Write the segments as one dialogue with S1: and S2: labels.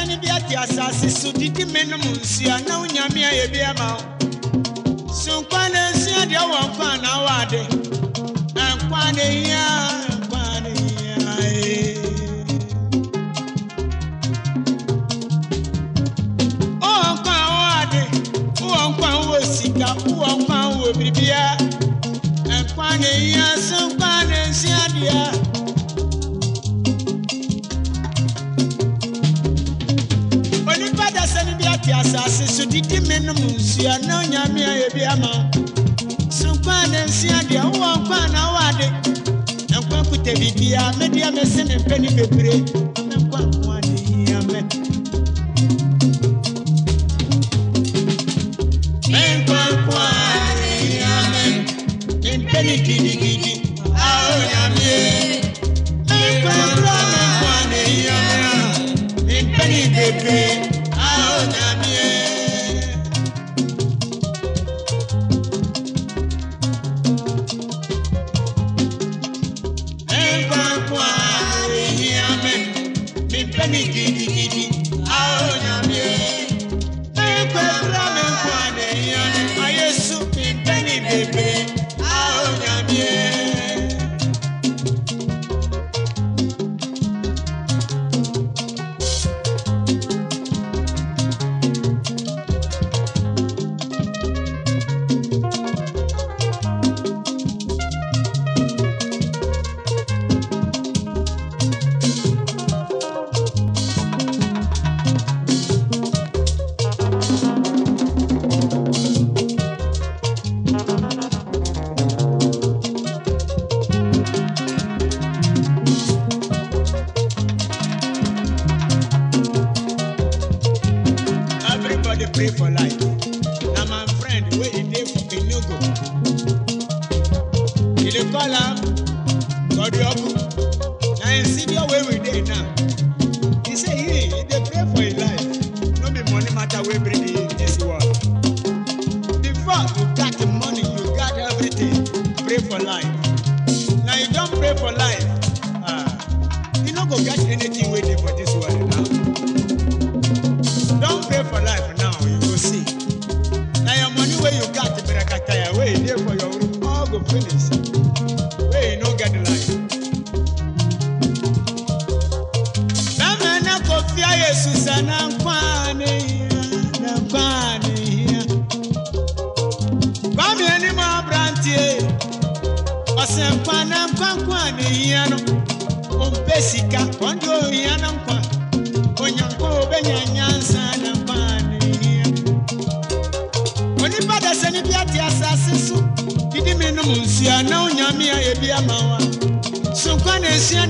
S1: sani bi ate asase so didi menom nsuo na wonyame a yɛbi ama wo. Sonkwa na nsua deɛ wɔ nkwa na nkwa ne hia nkwa ne hia nkwa nkwa nkwa nkwa so nkwa nsua asase so didi menom nsuo na onyame a yɛbi ama so nkwa na na ne bebree. Mɛnkwa nkoa ne hia mɛ. Mɛnkwa nkoa ne hia mɛ. Mempɛ ne gidigidi a onyame. Mɛnkwa nkora mɛnkwa ne hia mɛ. A mempɛ ne bebree matter wey bring him this world. Before you got the money, you got everything. Pray for life. Na you don pray for life. Ah, you no go get anything dey for this world now. Don't pray for life now, you go see. Now your money where you got to be like a where you your room, all go finish. Where you no get life. Bẹ́ẹ̀ni ọ̀sẹ̀ nkwa ń pa nkwa ní ìyá no. Òǹpẹ̀ sika, di òhìyá náà nkwa. onyanko obenya nyansa na onipa da sɛ ne bi ate asase so didi me nom na onyame a yɛbi ama wa so nkwa na esua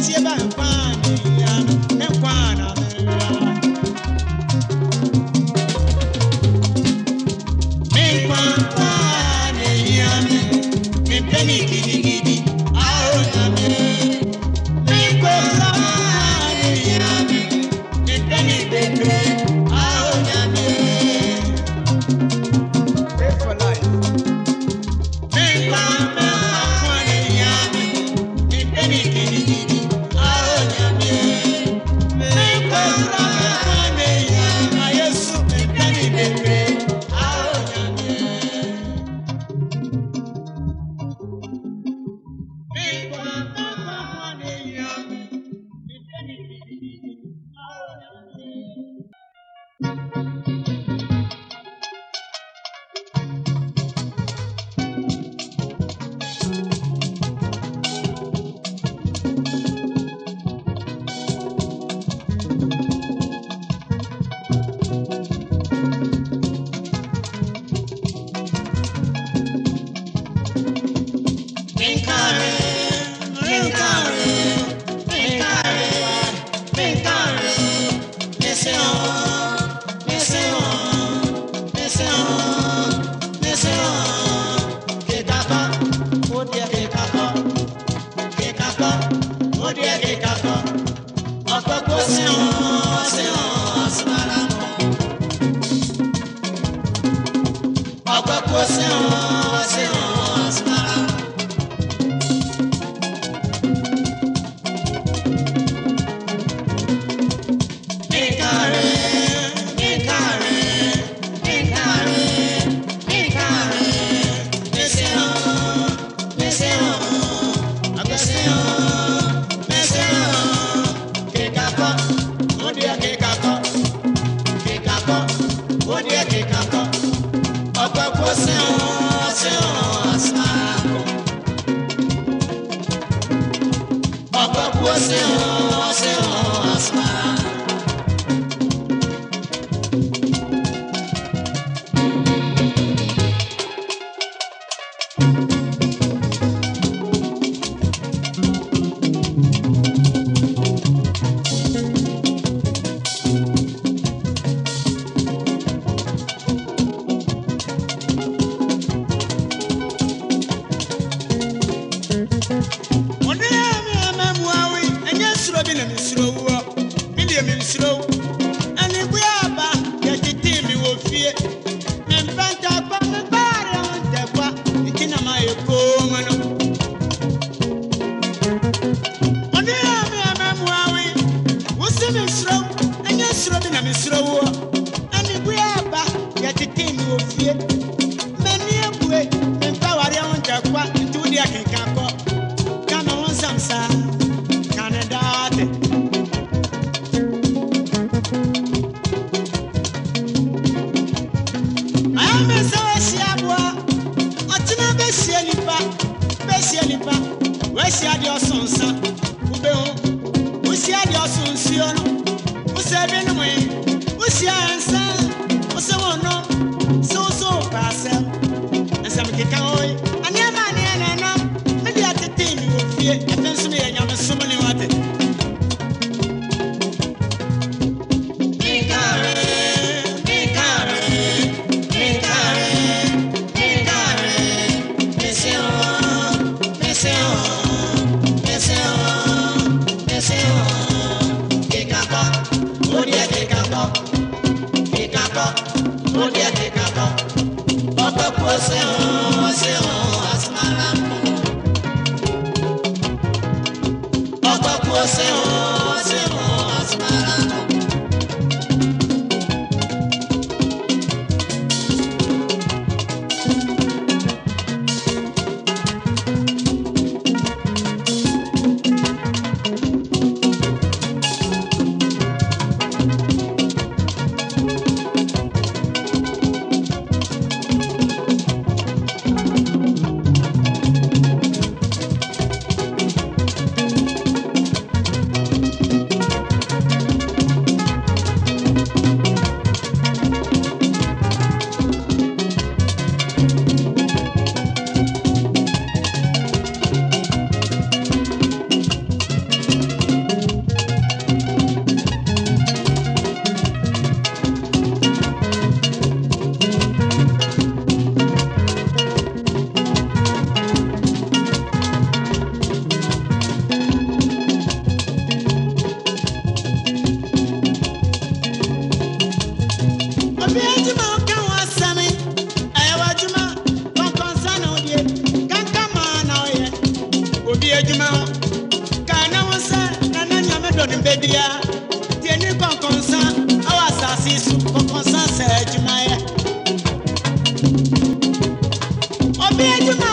S1: tietie ba você. beijo na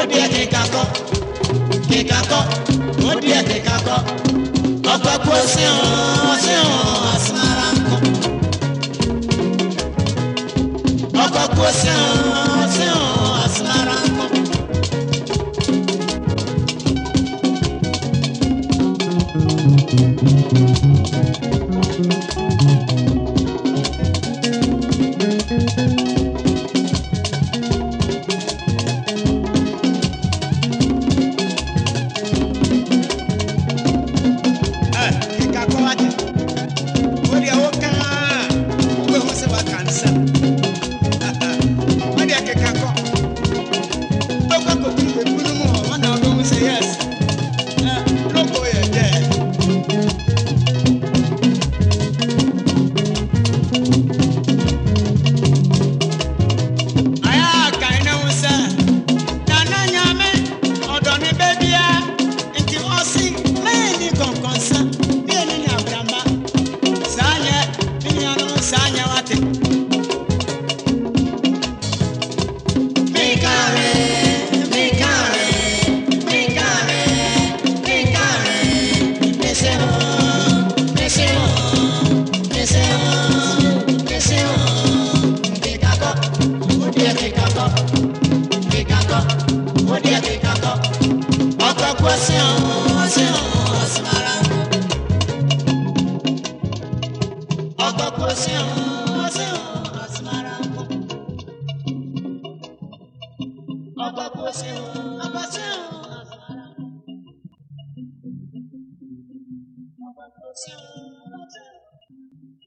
S1: ó di ẹ̀kẹ́ kakọ́ kíkakọ́ ó di ẹ̀kẹ́ ọgbà kú sí hàn sí hàn.